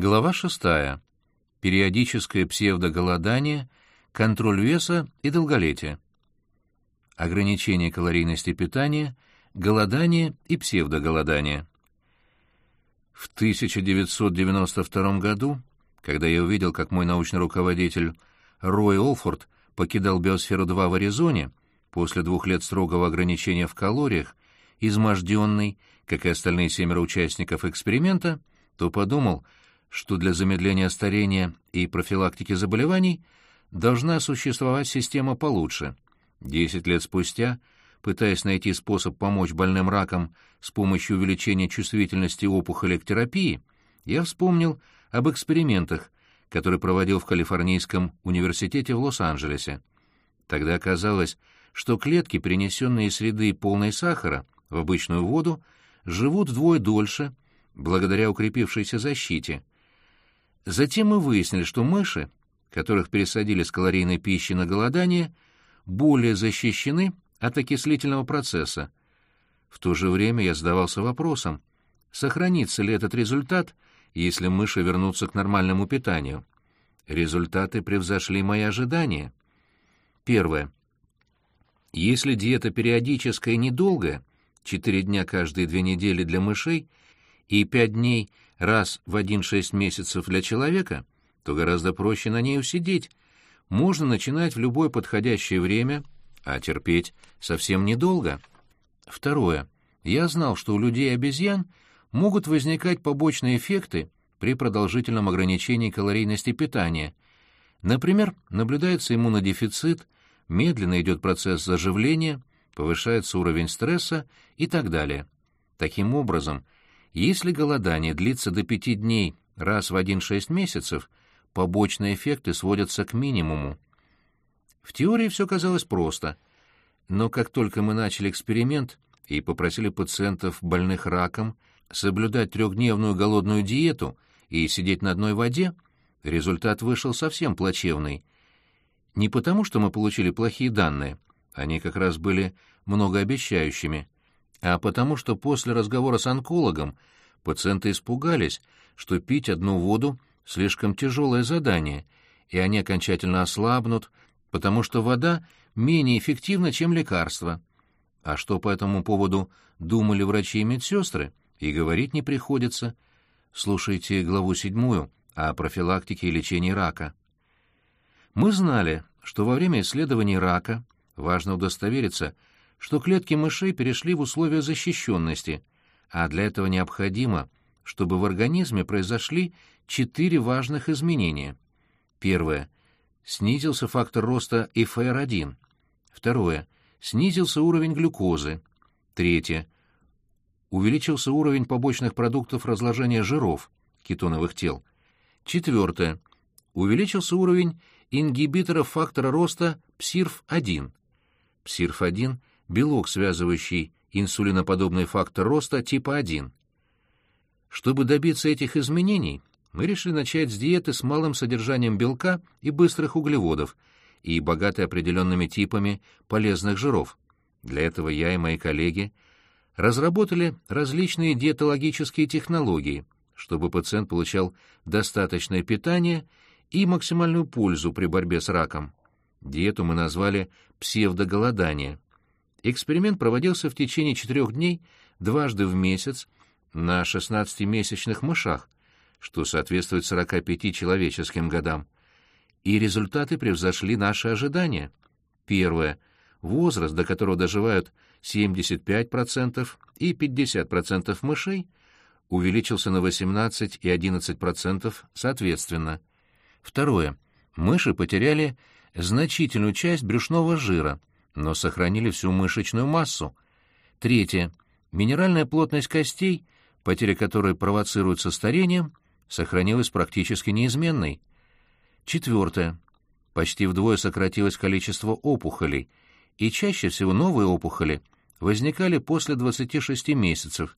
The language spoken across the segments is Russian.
Глава шестая. Периодическое псевдоголодание, контроль веса и долголетие. Ограничение калорийности питания, голодание и псевдоголодание. В 1992 году, когда я увидел, как мой научный руководитель Рой Олфорд покидал биосферу-2 в Аризоне после двух лет строгого ограничения в калориях, изможденный, как и остальные семеро участников эксперимента, то подумал, что для замедления старения и профилактики заболеваний должна существовать система получше. Десять лет спустя, пытаясь найти способ помочь больным раком с помощью увеличения чувствительности опухоли к терапии, я вспомнил об экспериментах, которые проводил в Калифорнийском университете в Лос-Анджелесе. Тогда оказалось, что клетки, перенесенные из среды полной сахара в обычную воду, живут вдвое дольше, благодаря укрепившейся защите — Затем мы выяснили, что мыши, которых пересадили с калорийной пищи на голодание, более защищены от окислительного процесса. В то же время я задавался вопросом, сохранится ли этот результат, если мыши вернутся к нормальному питанию. Результаты превзошли мои ожидания. Первое. Если диета периодическая и недолгая, 4 дня каждые две недели для мышей и 5 дней – раз в один-шесть месяцев для человека, то гораздо проще на ней усидеть. Можно начинать в любое подходящее время, а терпеть совсем недолго. Второе. Я знал, что у людей и обезьян могут возникать побочные эффекты при продолжительном ограничении калорийности питания. Например, наблюдается иммунодефицит, медленно идет процесс заживления, повышается уровень стресса и так далее. Таким образом, если голодание длится до пяти дней раз в один-шесть месяцев, побочные эффекты сводятся к минимуму. В теории все казалось просто, но как только мы начали эксперимент и попросили пациентов, больных раком, соблюдать трехдневную голодную диету и сидеть на одной воде, результат вышел совсем плачевный. Не потому, что мы получили плохие данные, они как раз были многообещающими, а потому что после разговора с онкологом пациенты испугались, что пить одну воду — слишком тяжелое задание, и они окончательно ослабнут, потому что вода менее эффективна, чем лекарство. А что по этому поводу думали врачи и медсестры, и говорить не приходится. Слушайте главу седьмую о профилактике и лечении рака. Мы знали, что во время исследований рака важно удостовериться, что клетки мышей перешли в условия защищенности, а для этого необходимо, чтобы в организме произошли четыре важных изменения. Первое. Снизился фактор роста ИФР-1. Второе. Снизился уровень глюкозы. Третье. Увеличился уровень побочных продуктов разложения жиров, кетоновых тел. Четвертое. Увеличился уровень ингибиторов фактора роста ПСИРФ-1. ПСИРФ-1 белок, связывающий инсулиноподобный фактор роста типа 1. Чтобы добиться этих изменений, мы решили начать с диеты с малым содержанием белка и быстрых углеводов и богатой определенными типами полезных жиров. Для этого я и мои коллеги разработали различные диетологические технологии, чтобы пациент получал достаточное питание и максимальную пользу при борьбе с раком. Диету мы назвали псевдоголодание. Эксперимент проводился в течение четырех дней дважды в месяц на 16-месячных мышах, что соответствует 45 человеческим годам. И результаты превзошли наши ожидания. Первое. Возраст, до которого доживают 75% и 50% мышей, увеличился на 18 и 11% соответственно. Второе. Мыши потеряли значительную часть брюшного жира, но сохранили всю мышечную массу. Третье. Минеральная плотность костей, потеря которой провоцируется старением, сохранилась практически неизменной. Четвертое. Почти вдвое сократилось количество опухолей, и чаще всего новые опухоли возникали после 26 месяцев,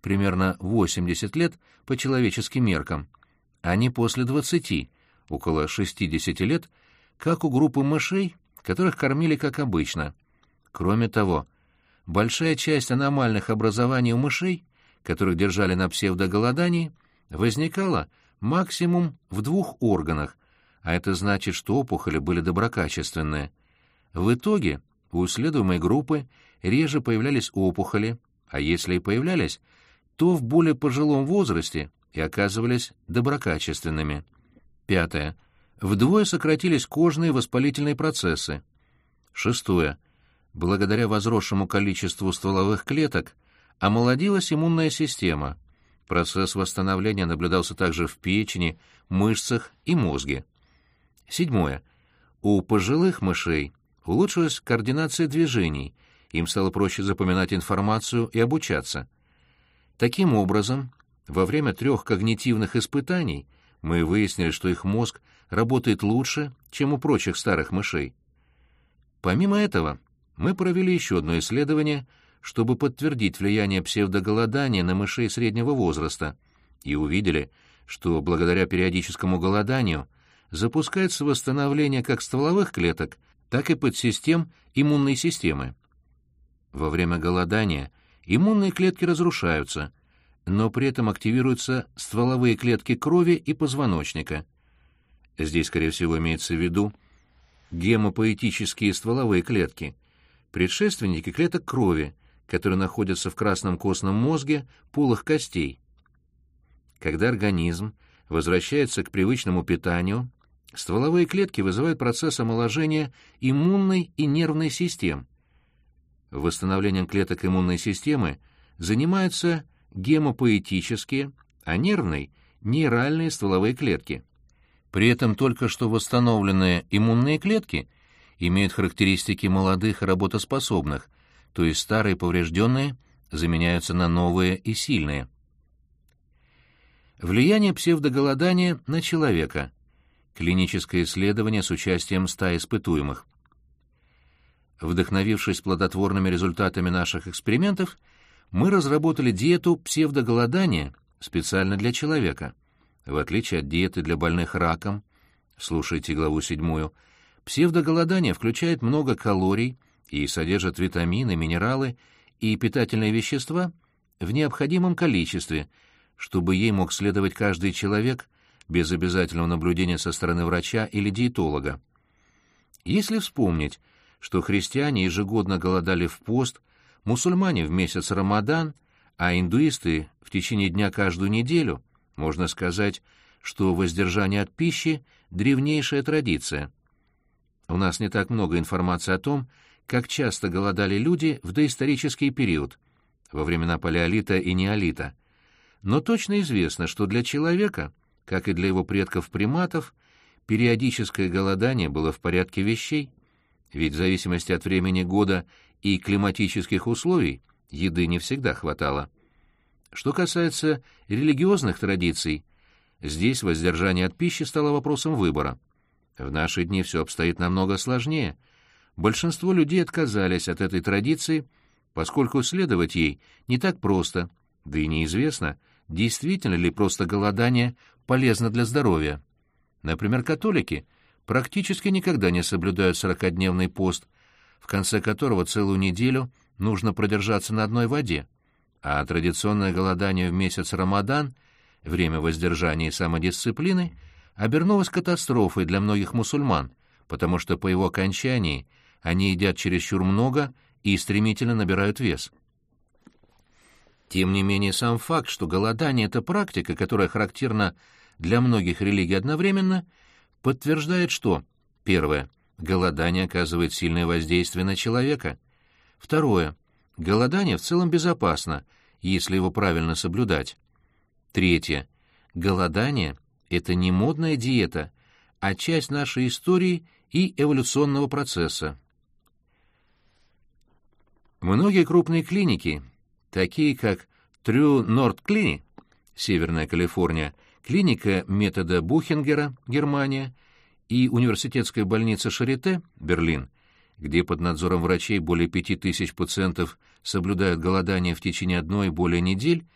примерно 80 лет по человеческим меркам, а не после 20, около 60 лет, как у группы мышей, которых кормили как обычно. Кроме того, большая часть аномальных образований у мышей, которых держали на псевдоголодании, возникала максимум в двух органах, а это значит, что опухоли были доброкачественные. В итоге у исследуемой группы реже появлялись опухоли, а если и появлялись, то в более пожилом возрасте и оказывались доброкачественными. Пятое. Вдвое сократились кожные воспалительные процессы. Шестое. Благодаря возросшему количеству стволовых клеток омолодилась иммунная система. Процесс восстановления наблюдался также в печени, мышцах и мозге. Седьмое. У пожилых мышей улучшилась координация движений, им стало проще запоминать информацию и обучаться. Таким образом, во время трех когнитивных испытаний мы выяснили, что их мозг работает лучше, чем у прочих старых мышей. Помимо этого, мы провели еще одно исследование, чтобы подтвердить влияние псевдоголодания на мышей среднего возраста, и увидели, что благодаря периодическому голоданию запускается восстановление как стволовых клеток, так и подсистем иммунной системы. Во время голодания иммунные клетки разрушаются, но при этом активируются стволовые клетки крови и позвоночника. Здесь, скорее всего, имеется в виду гемопоэтические стволовые клетки, предшественники клеток крови, которые находятся в красном костном мозге полых костей. Когда организм возвращается к привычному питанию, стволовые клетки вызывают процесс омоложения иммунной и нервной систем. Восстановлением клеток иммунной системы занимаются гемопоэтические, а нервной — нейральные стволовые клетки. При этом только что восстановленные иммунные клетки имеют характеристики молодых и работоспособных, то есть старые поврежденные заменяются на новые и сильные. Влияние псевдоголодания на человека. Клиническое исследование с участием ста испытуемых. Вдохновившись плодотворными результатами наших экспериментов, мы разработали диету псевдоголодания специально для человека. В отличие от диеты для больных раком, слушайте главу седьмую, псевдоголодание включает много калорий и содержит витамины, минералы и питательные вещества в необходимом количестве, чтобы ей мог следовать каждый человек без обязательного наблюдения со стороны врача или диетолога. Если вспомнить, что христиане ежегодно голодали в пост, мусульмане в месяц Рамадан, а индуисты в течение дня каждую неделю, можно сказать, что воздержание от пищи — древнейшая традиция. У нас не так много информации о том, как часто голодали люди в доисторический период, во времена палеолита и неолита. Но точно известно, что для человека, как и для его предков-приматов, периодическое голодание было в порядке вещей ведь в зависимости от времени года и климатических условий еды не всегда хватало. Что касается религиозных традиций, здесь воздержание от пищи стало вопросом выбора. В наши дни все обстоит намного сложнее. Большинство людей отказались от этой традиции, поскольку следовать ей не так просто, да и неизвестно, действительно ли просто голодание полезно для здоровья. Например, католики — практически никогда не соблюдают сорокадневный пост, в конце которого целую неделю нужно продержаться на одной воде, а традиционное голодание в месяц Рамадан, время воздержания и самодисциплины, обернулось катастрофой для многих мусульман, потому что по его окончании они едят чересчур много и стремительно набирают вес. Тем не менее, сам факт, что голодание — это практика, которая характерна для многих религий одновременно — подтверждает что? Первое. Голодание оказывает сильное воздействие на человека. Второе. Голодание в целом безопасно, если его правильно соблюдать. Третье. Голодание — это не модная диета, а часть нашей истории и эволюционного процесса. Многие крупные клиники, такие как Трю Норд Клини, Северная Калифорния, клиника метода Бухингера, Германия, и университетская больница Шарите, Берлин, где под надзором врачей более пяти тысяч пациентов соблюдают голодание в течение одной и более недель,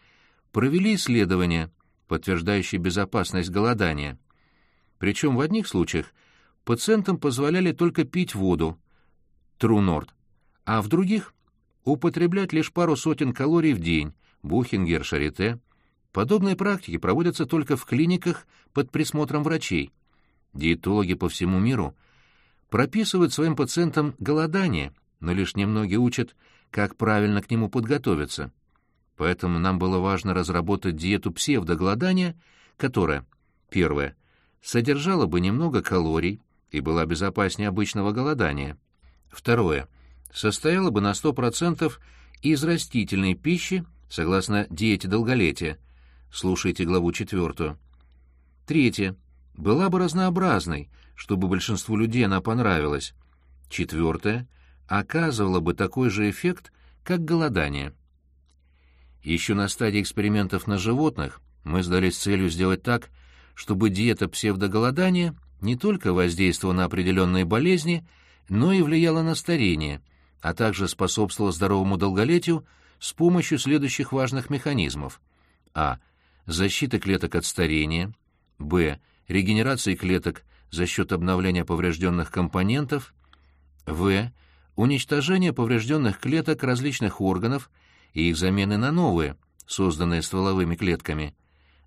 провели исследования, подтверждающие безопасность голодания. Причем в одних случаях пациентам позволяли только пить воду, Трунорд, а в других — употреблять лишь пару сотен калорий в день, Бухингер, Шарите — Подобные практики проводятся только в клиниках под присмотром врачей. Диетологи по всему миру прописывают своим пациентам голодание, но лишь немногие учат, как правильно к нему подготовиться. Поэтому нам было важно разработать диету псевдоголодания, которая, первое, содержала бы немного калорий и была безопаснее обычного голодания. Второе, состояла бы на 100% из растительной пищи, согласно диете долголетия. Слушайте главу четвертую. Третье, была бы разнообразной, чтобы большинству людей она понравилась. Четвертое, оказывала бы такой же эффект, как голодание. Еще на стадии экспериментов на животных мы сдались целью сделать так, чтобы диета псевдоголодания не только воздействовала на определенные болезни, но и влияла на старение, а также способствовала здоровому долголетию с помощью следующих важных механизмов. А. Защиты клеток от старения. Б. Регенерации клеток за счет обновления поврежденных компонентов. В. Уничтожение поврежденных клеток различных органов и их замены на новые, созданные стволовыми клетками.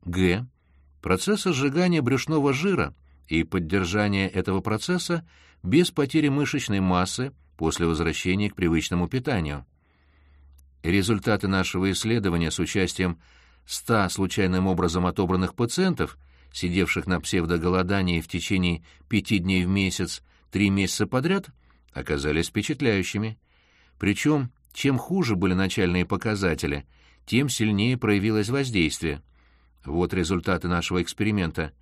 Г. Процесса сжигания брюшного жира и поддержания этого процесса без потери мышечной массы после возвращения к привычному питанию. Результаты нашего исследования с участием 100 случайным образом отобранных пациентов, сидевших на псевдоголодании в течение пяти дней в месяц, три месяца подряд, оказались впечатляющими. Причем, чем хуже были начальные показатели, тем сильнее проявилось воздействие. Вот результаты нашего эксперимента.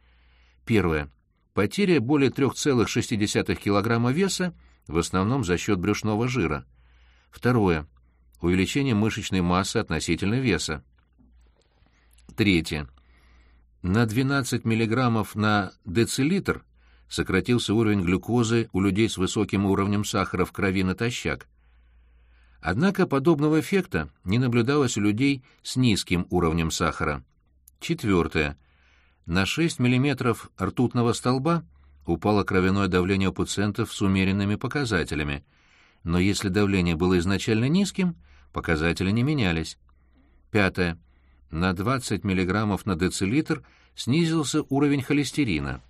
Первое. Потеря более 3,6 кг веса в основном за счет брюшного жира. Второе увеличение мышечной массы относительно веса. Третье. На 12 мг на децилитр сократился уровень глюкозы у людей с высоким уровнем сахара в крови натощак. Однако подобного эффекта не наблюдалось у людей с низким уровнем сахара. Четвертое. На 6 мм ртутного столба упало кровяное давление у пациентов с умеренными показателями, но если давление было изначально низким, показатели не менялись. Пятое. На 20 мг на децилитр снизился уровень холестерина.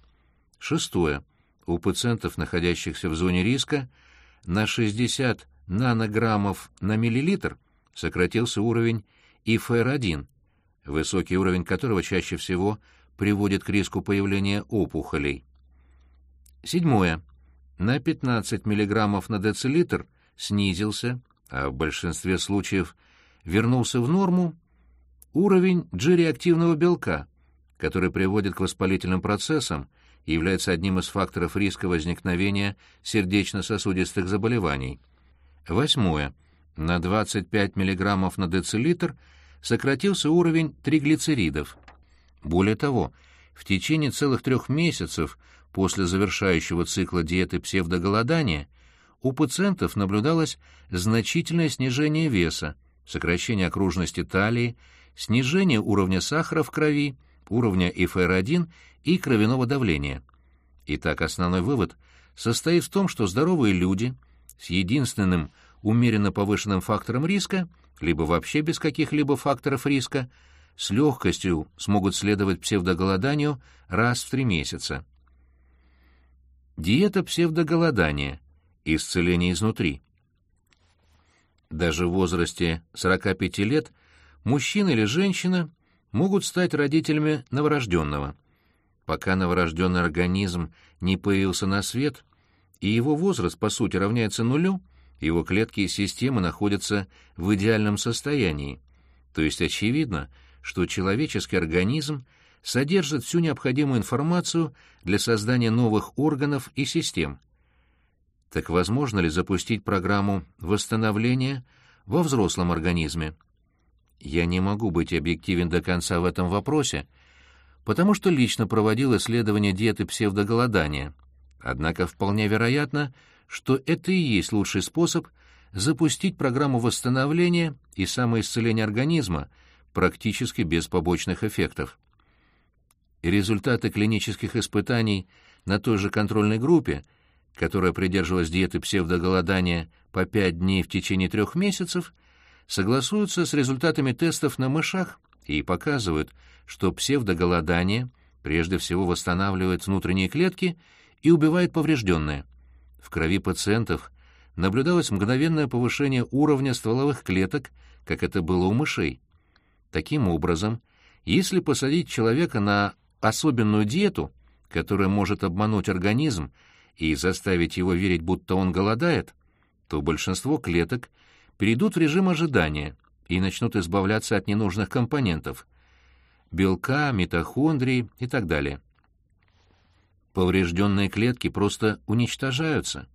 Шестое. У пациентов, находящихся в зоне риска, на 60 нанограммов на миллилитр сократился уровень ИФР-1, высокий уровень которого чаще всего приводит к риску появления опухолей. Седьмое. На 15 мг на децилитр снизился, а в большинстве случаев вернулся в норму, уровень G-реактивного белка, который приводит к воспалительным процессам и является одним из факторов риска возникновения сердечно-сосудистых заболеваний. Восьмое. На 25 мг на децилитр сократился уровень триглицеридов. Более того, в течение целых трех месяцев После завершающего цикла диеты псевдоголодания у пациентов наблюдалось значительное снижение веса, сокращение окружности талии, снижение уровня сахара в крови, уровня ИФР-1 и кровяного давления. Итак, основной вывод состоит в том, что здоровые люди с единственным умеренно повышенным фактором риска, либо вообще без каких-либо факторов риска, с легкостью смогут следовать псевдоголоданию раз в три месяца. Диета псевдоголодания. Исцеление изнутри. Даже в возрасте 45 лет мужчина или женщина могут стать родителями новорожденного. Пока новорожденный организм не появился на свет, и его возраст, по сути, равняется нулю, его клетки и системы находятся в идеальном состоянии. То есть очевидно, что человеческий организм содержит всю необходимую информацию для создания новых органов и систем. Так возможно ли запустить программу восстановления во взрослом организме? Я не могу быть объективен до конца в этом вопросе, потому что лично проводил исследование диеты псевдоголодания. Однако вполне вероятно, что это и есть лучший способ запустить программу восстановления и самоисцеления организма практически без побочных эффектов результаты клинических испытаний на той же контрольной группе, которая придерживалась диеты псевдоголодания по 5 дней в течение трех месяцев, согласуются с результатами тестов на мышах и показывают, что псевдоголодание прежде всего восстанавливает внутренние клетки и убивает поврежденные. В крови пациентов наблюдалось мгновенное повышение уровня стволовых клеток, как это было у мышей. Таким образом, если посадить человека на особенную диету, которая может обмануть организм и заставить его верить, будто он голодает, то большинство клеток перейдут в режим ожидания и начнут избавляться от ненужных компонентов — белка, митохондрий и так далее. Поврежденные клетки просто уничтожаются.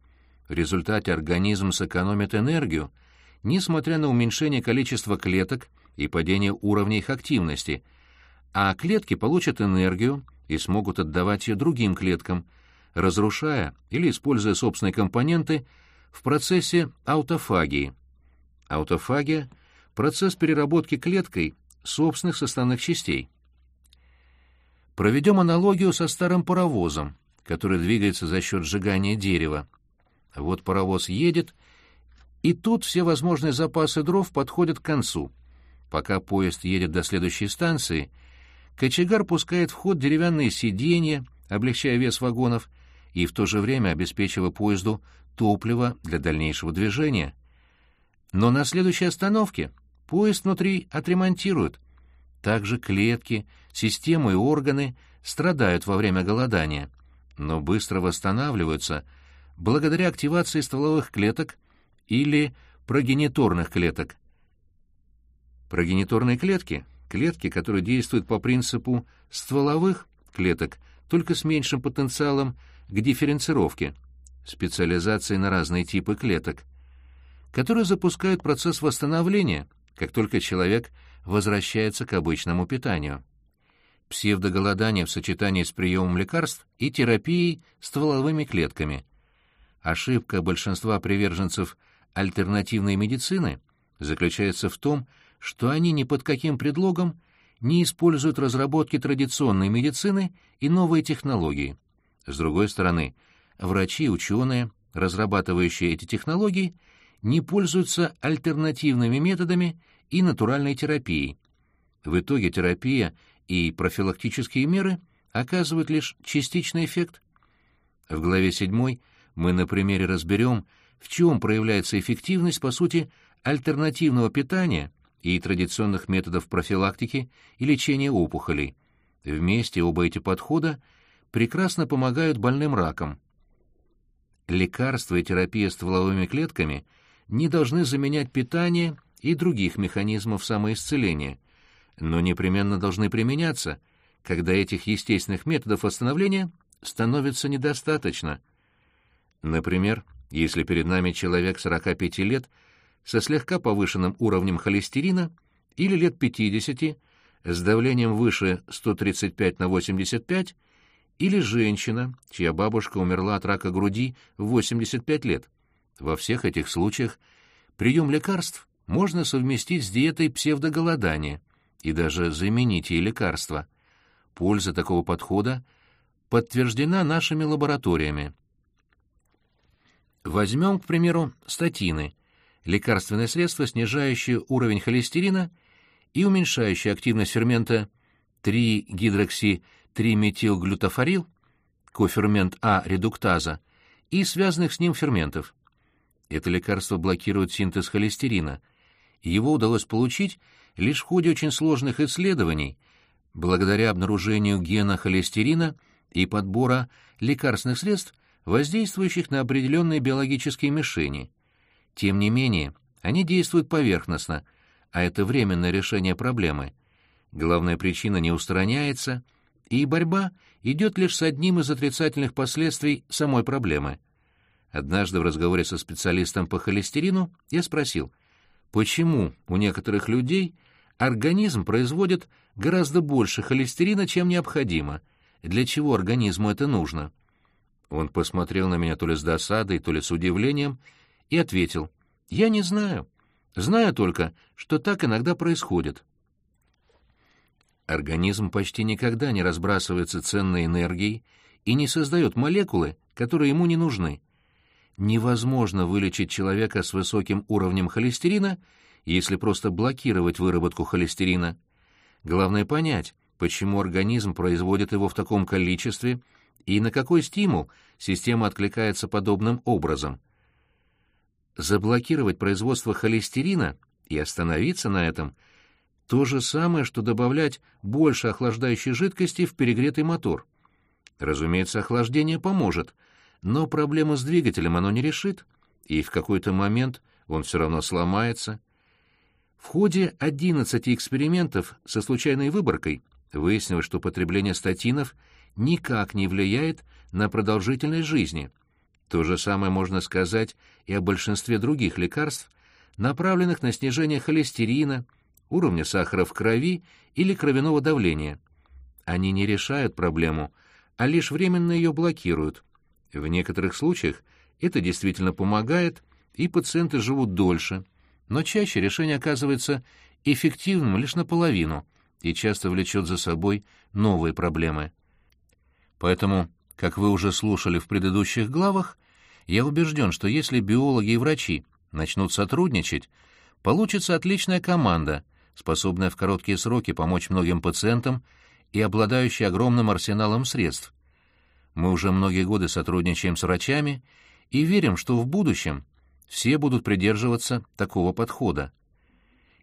В результате организм сэкономит энергию, несмотря на уменьшение количества клеток и падение уровня их активности, а клетки получат энергию и смогут отдавать ее другим клеткам, разрушая или используя собственные компоненты в процессе аутофагии. Аутофагия — процесс переработки клеткой собственных составных частей. Проведем аналогию со старым паровозом, который двигается за счет сжигания дерева. Вот паровоз едет, и тут все возможные запасы дров подходят к концу. Пока поезд едет до следующей станции, кочегар пускает в ход деревянные сиденья, облегчая вес вагонов, и в то же время обеспечивая поезду топливо для дальнейшего движения. Но на следующей остановке поезд внутри отремонтируют. Также клетки, системы и органы страдают во время голодания, но быстро восстанавливаются благодаря активации стволовых клеток или прогениторных клеток. Прогениторные клетки — клетки, которые действуют по принципу стволовых клеток, только с меньшим потенциалом к дифференцировке, специализацией на разные типы клеток, которые запускают процесс восстановления, как только человек возвращается к обычному питанию. Псевдоголодание в сочетании с приемом лекарств и терапией стволовыми клетками. Ошибка большинства приверженцев альтернативной медицины заключается в том, что они ни под каким предлогом не используют разработки традиционной медицины и новые технологии. С другой стороны, врачи и ученые, разрабатывающие эти технологии, не пользуются альтернативными методами и натуральной терапией. В итоге терапия и профилактические меры оказывают лишь частичный эффект. В главе 7 мы на примере разберем, в чем проявляется эффективность, по сути, альтернативного питания и традиционных методов профилактики и лечения опухолей. Вместе оба эти подхода прекрасно помогают больным раком. Лекарства и терапия стволовыми клетками не должны заменять питание и других механизмов самоисцеления, но непременно должны применяться, когда этих естественных методов восстановления становится недостаточно. Например, если перед нами человек 45 лет со слегка повышенным уровнем холестерина или лет 50 с давлением выше 135 на 85 или женщина, чья бабушка умерла от рака груди в 85 лет. Во всех этих случаях прием лекарств можно совместить с диетой псевдоголодания и даже заменить ей лекарства. Польза такого подхода подтверждена нашими лабораториями. Возьмем, к примеру, статины, лекарственное средство, снижающее уровень холестерина и уменьшающее активность фермента 3-гидрокси-3-метилглютафорил, кофермент А-редуктаза, и связанных с ним ферментов. Это лекарство блокирует синтез холестерина. Его удалось получить лишь в ходе очень сложных исследований, благодаря обнаружению гена холестерина и подбора лекарственных средств, воздействующих на определенные биологические мишени. Тем не менее, они действуют поверхностно, а это временное решение проблемы. Главная причина не устраняется, и борьба идет лишь с одним из отрицательных последствий самой проблемы. Однажды в разговоре со специалистом по холестерину я спросил, почему у некоторых людей организм производит гораздо больше холестерина, чем необходимо, для чего организму это нужно. Он посмотрел на меня то ли с досадой, то ли с удивлением и ответил, «Я не знаю. Знаю только, что так иногда происходит». Организм почти никогда не разбрасывается ценной энергией и не создает молекулы, которые ему не нужны. Невозможно вылечить человека с высоким уровнем холестерина, если просто блокировать выработку холестерина. Главное понять, почему организм производит его в таком количестве и на какой стимул система откликается подобным образом. Заблокировать производство холестерина и остановиться на этом – то же самое, что добавлять больше охлаждающей жидкости в перегретый мотор. Разумеется, охлаждение поможет, но проблему с двигателем оно не решит, и в какой-то момент он все равно сломается. В ходе 11 экспериментов со случайной выборкой выяснилось, что потребление статинов никак не влияет на продолжительность жизни. То же самое можно сказать и о большинстве других лекарств, направленных на снижение холестерина, уровня сахара в крови или кровяного давления. Они не решают проблему, а лишь временно ее блокируют. В некоторых случаях это действительно помогает, и пациенты живут дольше, но чаще решение оказывается эффективным лишь наполовину и часто влечет за собой новые проблемы. Поэтому, как вы уже слушали в предыдущих главах, я убежден, что если биологи и врачи начнут сотрудничать, получится отличная команда, способная в короткие сроки помочь многим пациентам и обладающая огромным арсеналом средств. Мы уже многие годы сотрудничаем с врачами и верим, что в будущем все будут придерживаться такого подхода.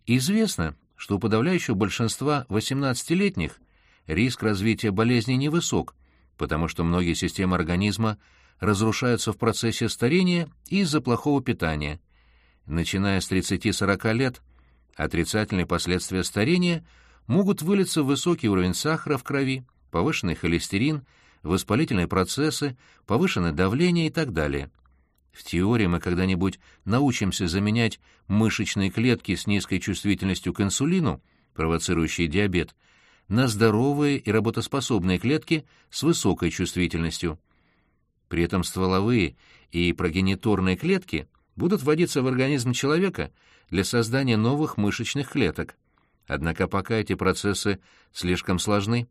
Известно, что у подавляющего большинства 18-летних риск развития болезни невысок, потому что многие системы организма разрушаются в процессе старения из-за плохого питания. Начиная с 30-40 лет Отрицательные последствия старения могут вылиться в высокий уровень сахара в крови, повышенный холестерин, воспалительные процессы, повышенное давление и так далее. В теории мы когда-нибудь научимся заменять мышечные клетки с низкой чувствительностью к инсулину, провоцирующие диабет, на здоровые и работоспособные клетки с высокой чувствительностью. При этом стволовые и прогениторные клетки будут вводиться в организм человека для создания новых мышечных клеток. Однако пока эти процессы слишком сложны.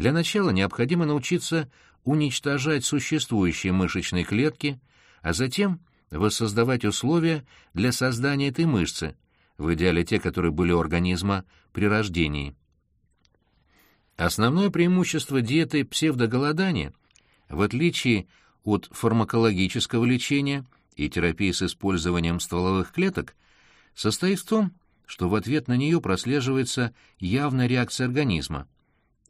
Для начала необходимо научиться уничтожать существующие мышечные клетки, а затем воссоздавать условия для создания этой мышцы, в идеале те, которые были у организма при рождении. Основное преимущество диеты псевдоголодания, в отличие от фармакологического лечения и терапии с использованием стволовых клеток, состоит в том, что в ответ на нее прослеживается явная реакция организма.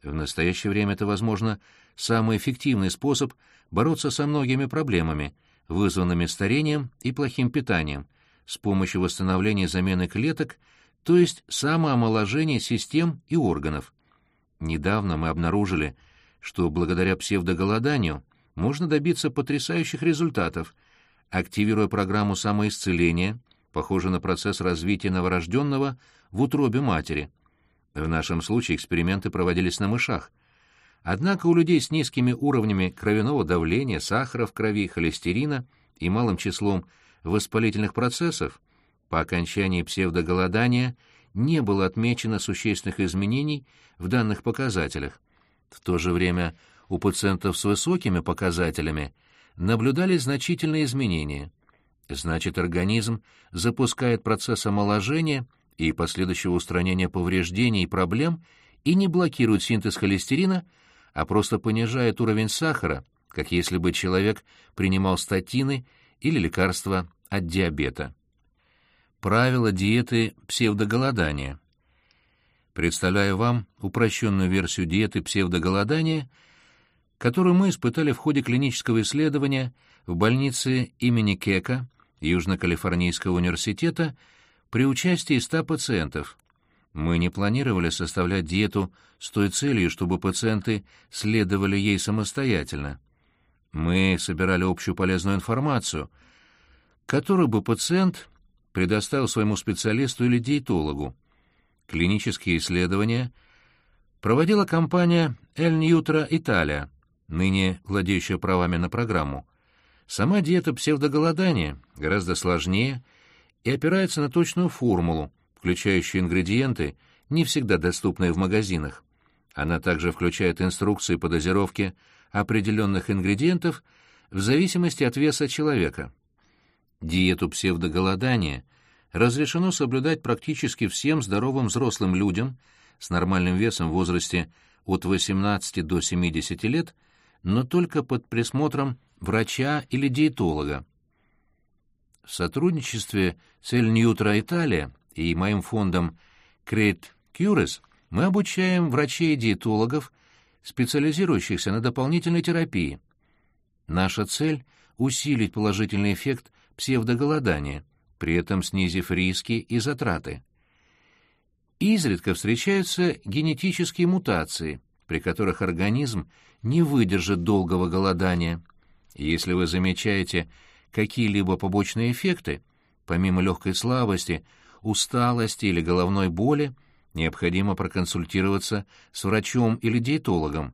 В настоящее время это, возможно, самый эффективный способ бороться со многими проблемами, вызванными старением и плохим питанием, с помощью восстановления замены клеток, то есть самоомоложения систем и органов. Недавно мы обнаружили, что благодаря псевдоголоданию можно добиться потрясающих результатов, активируя программу самоисцеления – похоже на процесс развития новорожденного в утробе матери. В нашем случае эксперименты проводились на мышах. Однако у людей с низкими уровнями кровяного давления, сахара в крови, холестерина и малым числом воспалительных процессов по окончании псевдоголодания не было отмечено существенных изменений в данных показателях. В то же время у пациентов с высокими показателями наблюдались значительные изменения. Значит, организм запускает процесс омоложения и последующего устранения повреждений и проблем и не блокирует синтез холестерина, а просто понижает уровень сахара, как если бы человек принимал статины или лекарства от диабета. Правила диеты псевдоголодания. Представляю вам упрощенную версию диеты псевдоголодания, которую мы испытали в ходе клинического исследования в больнице имени Кека Южно-Калифорнийского университета при участии 100 пациентов. Мы не планировали составлять диету с той целью, чтобы пациенты следовали ей самостоятельно. Мы собирали общую полезную информацию, которую бы пациент предоставил своему специалисту или диетологу. Клинические исследования проводила компания «Эль Ньютра Италия», ныне владеющая правами на программу. Сама диета псевдоголодания гораздо сложнее и опирается на точную формулу, включающую ингредиенты, не всегда доступные в магазинах. Она также включает инструкции по дозировке определенных ингредиентов в зависимости от веса человека. Диету псевдоголодания разрешено соблюдать практически всем здоровым взрослым людям с нормальным весом в возрасте от 18 до 70 лет, но только под присмотром врача или диетолога. В сотрудничестве с Эль Ньютра Италия и моим фондом Create Cures мы обучаем врачей и диетологов, специализирующихся на дополнительной терапии. Наша цель — усилить положительный эффект псевдоголодания, при этом снизив риски и затраты. Изредка встречаются генетические мутации, при которых организм не выдержит долгого голодания. Если вы замечаете какие-либо побочные эффекты, помимо легкой слабости, усталости или головной боли, необходимо проконсультироваться с врачом или диетологом.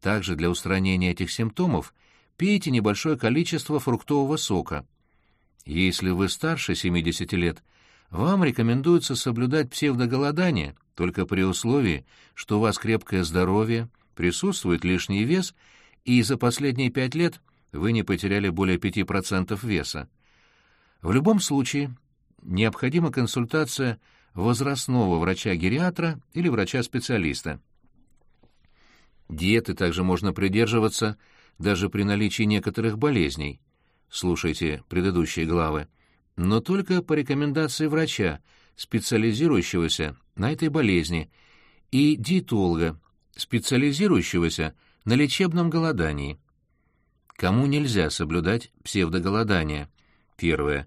Также для устранения этих симптомов пейте небольшое количество фруктового сока. Если вы старше 70 лет, вам рекомендуется соблюдать псевдоголодание только при условии, что у вас крепкое здоровье, присутствует лишний вес, и за последние пять лет вы не потеряли более 5% веса. В любом случае, необходима консультация возрастного врача-гериатра или врача-специалиста. Диеты также можно придерживаться даже при наличии некоторых болезней. Слушайте предыдущие главы. Но только по рекомендации врача, специализирующегося на этой болезни, и диетолога, специализирующегося на лечебном голодании. Кому нельзя соблюдать псевдоголодание? Первое.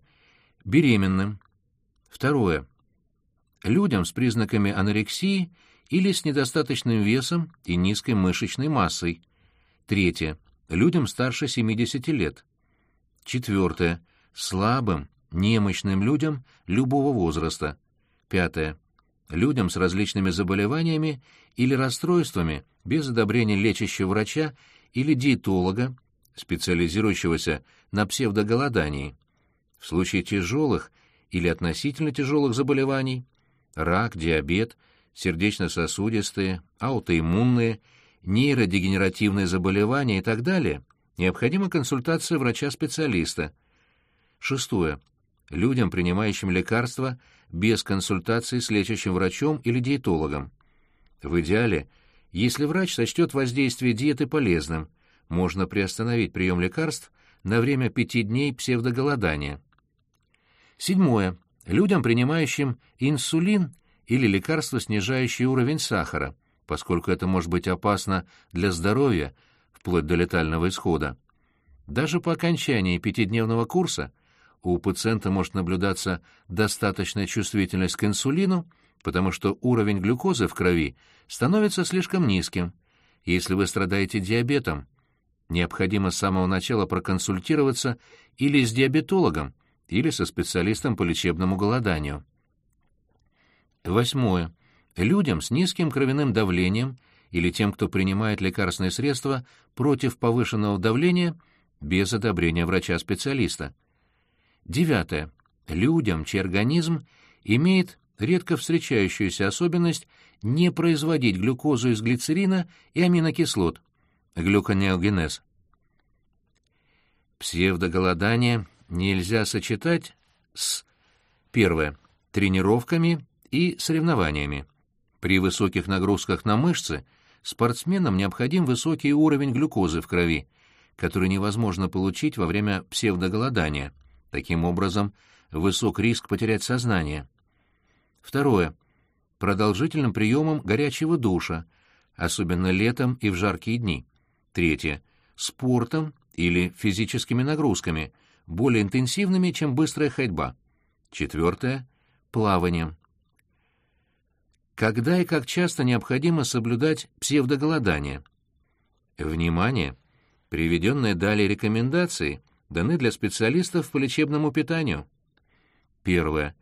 Беременным. Второе людям с признаками анорексии или с недостаточным весом и низкой мышечной массой. Третье. Людям старше 70 лет. Четвертое. Слабым, немощным людям любого возраста. Пятое. Людям с различными заболеваниями или расстройствами без одобрения лечащего врача или диетолога, специализирующегося на псевдоголодании. В случае тяжелых или относительно тяжелых заболеваний рак, диабет, сердечно-сосудистые, аутоиммунные, нейродегенеративные заболевания и так далее, необходима консультация врача-специалиста. Шестое. Людям, принимающим лекарства без консультации с лечащим врачом или диетологом. В идеале, если врач сочтет воздействие диеты полезным, можно приостановить прием лекарств на время пяти дней псевдоголодания. Седьмое людям, принимающим инсулин или лекарства, снижающие уровень сахара, поскольку это может быть опасно для здоровья, вплоть до летального исхода. Даже по окончании пятидневного курса у пациента может наблюдаться достаточная чувствительность к инсулину, потому что уровень глюкозы в крови становится слишком низким. Если вы страдаете диабетом, необходимо с самого начала проконсультироваться или с диабетологом, или со специалистом по лечебному голоданию. Восьмое. Людям с низким кровяным давлением или тем, кто принимает лекарственные средства против повышенного давления без одобрения врача-специалиста. Девятое. Людям, чей организм имеет редко встречающуюся особенность не производить глюкозу из глицерина и аминокислот, глюконеогенез. Псевдоголодание нельзя сочетать с первое тренировками и соревнованиями. При высоких нагрузках на мышцы спортсменам необходим высокий уровень глюкозы в крови, который невозможно получить во время псевдоголодания. Таким образом, высок риск потерять сознание. Второе. Продолжительным приемом горячего душа, особенно летом и в жаркие дни. Третье. Спортом или физическими нагрузками, более интенсивными, чем быстрая ходьба. Четвертое — плаванием. Когда и как часто необходимо соблюдать псевдоголодание? Внимание! Приведенные далее рекомендации даны для специалистов по лечебному питанию. Первое.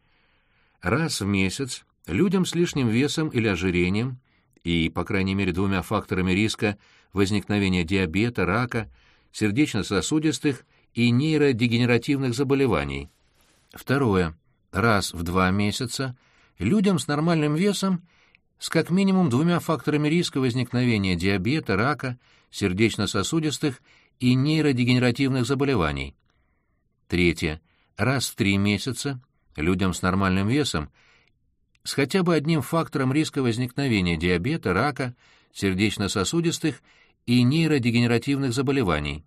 Раз в месяц людям с лишним весом или ожирением и, по крайней мере, двумя факторами риска возникновения диабета, рака, сердечно-сосудистых и нейродегенеративных заболеваний. Второе. Раз в два месяца людям с нормальным весом с как минимум двумя факторами риска возникновения диабета, рака, сердечно-сосудистых и нейродегенеративных заболеваний. Третье. Раз в три месяца людям с нормальным весом с хотя бы одним фактором риска возникновения диабета, рака, сердечно-сосудистых и нейродегенеративных заболеваний.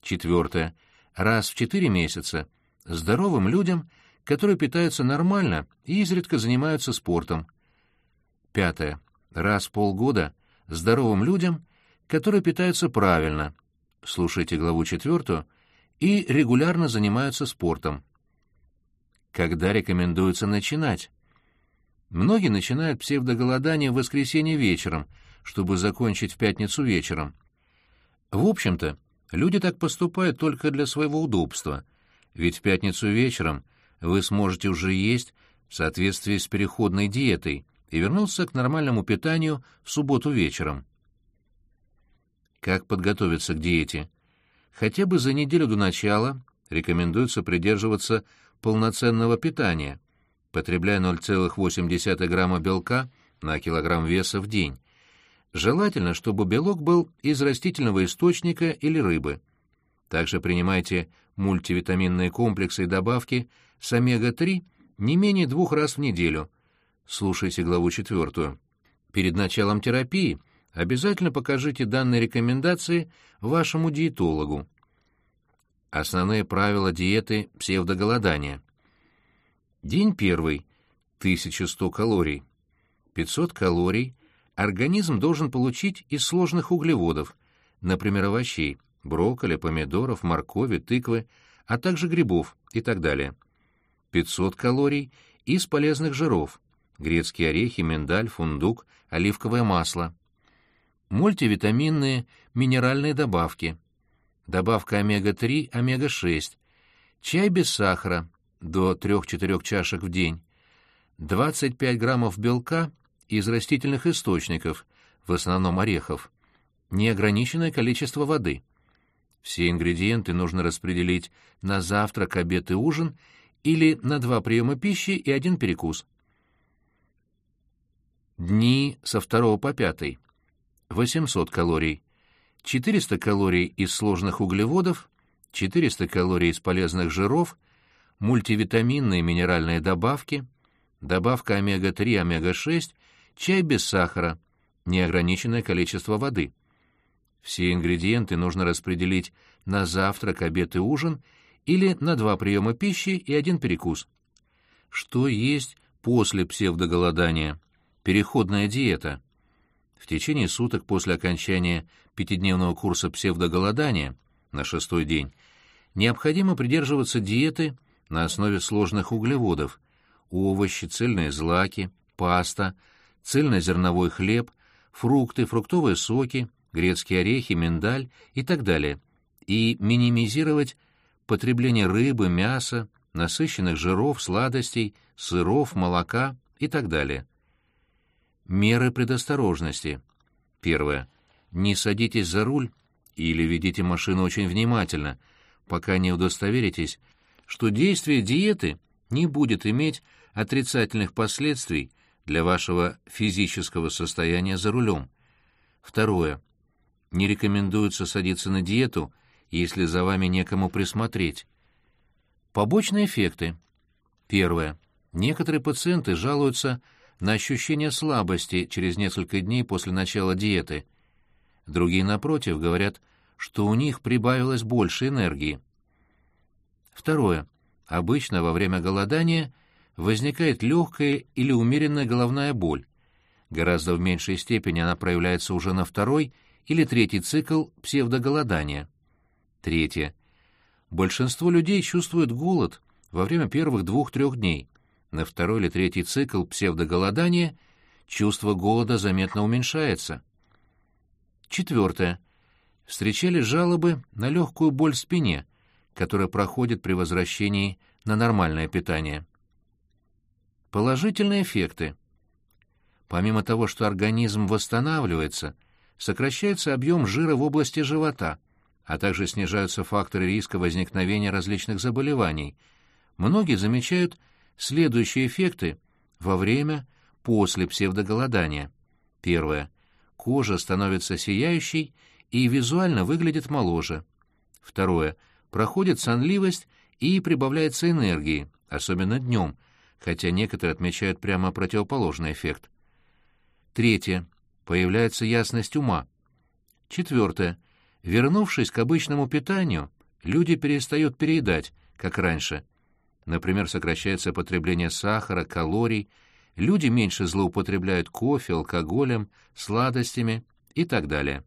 Четвертое. Раз в четыре месяца здоровым людям, которые питаются нормально и изредка занимаются спортом. Пятое. Раз в полгода здоровым людям, которые питаются правильно, слушайте главу четвертую, и регулярно занимаются спортом. Когда рекомендуется начинать? Многие начинают псевдоголодание в воскресенье вечером, чтобы закончить в пятницу вечером. В общем-то, люди так поступают только для своего удобства, ведь в пятницу вечером вы сможете уже есть в соответствии с переходной диетой и вернуться к нормальному питанию в субботу вечером. Как подготовиться к диете? Хотя бы за неделю до начала рекомендуется придерживаться полноценного питания, потребляя 0,8 грамма белка на килограмм веса в день. Желательно, чтобы белок был из растительного источника или рыбы. Также принимайте мультивитаминные комплексы и добавки с омега-3 не менее двух раз в неделю. Слушайте главу четвертую. Перед началом терапии обязательно покажите данные рекомендации вашему диетологу. Основные правила диеты псевдоголодания. День первый. 1100 калорий. 500 калорий организм должен получить из сложных углеводов, например, овощей, брокколи, помидоров, моркови, тыквы, а также грибов и так далее. 500 калорий из полезных жиров, грецкие орехи, миндаль, фундук, оливковое масло. Мультивитаминные, минеральные добавки – добавка омега-3, омега-6, чай без сахара до 3-4 чашек в день, 25 граммов белка из растительных источников, в основном орехов, неограниченное количество воды. Все ингредиенты нужно распределить на завтрак, обед и ужин или на два приема пищи и один перекус. Дни со 2 по 5. 800 калорий. 400 калорий из сложных углеводов, 400 калорий из полезных жиров, мультивитаминные минеральные добавки, добавка омега-3, омега-6, чай без сахара, неограниченное количество воды. Все ингредиенты нужно распределить на завтрак, обед и ужин или на два приема пищи и один перекус. Что есть после псевдоголодания? Переходная диета. В течение суток после окончания пятидневного курса псевдоголодания на шестой день необходимо придерживаться диеты на основе сложных углеводов, овощи, цельные злаки, паста, цельнозерновой хлеб, фрукты, фруктовые соки, грецкие орехи, миндаль и так далее, и минимизировать потребление рыбы, мяса, насыщенных жиров, сладостей, сыров, молока и так далее. Меры предосторожности. Первое. Не садитесь за руль или ведите машину очень внимательно, пока не удостоверитесь, что действие диеты не будет иметь отрицательных последствий для вашего физического состояния за рулем. Второе. Не рекомендуется садиться на диету, если за вами некому присмотреть. Побочные эффекты. Первое. Некоторые пациенты жалуются на ощущение слабости через несколько дней после начала диеты. Другие, напротив, говорят, что у них прибавилось больше энергии. Второе. Обычно во время голодания возникает легкая или умеренная головная боль. Гораздо в меньшей степени она проявляется уже на второй или третий цикл псевдоголодания. Третье. Большинство людей чувствуют голод во время первых двух-трех дней – на второй или третий цикл псевдоголодания чувство голода заметно уменьшается. Четвертое. Встречали жалобы на легкую боль в спине, которая проходит при возвращении на нормальное питание. Положительные эффекты. Помимо того, что организм восстанавливается, сокращается объем жира в области живота, а также снижаются факторы риска возникновения различных заболеваний. Многие замечают следующие эффекты во время, после псевдоголодания. Первое. Кожа становится сияющей и визуально выглядит моложе. Второе. Проходит сонливость и прибавляется энергии, особенно днем, хотя некоторые отмечают прямо противоположный эффект. Третье. Появляется ясность ума. Четвертое. Вернувшись к обычному питанию, люди перестают переедать, как раньше. Например, сокращается потребление сахара, калорий, люди меньше злоупотребляют кофе, алкоголем, сладостями и так далее.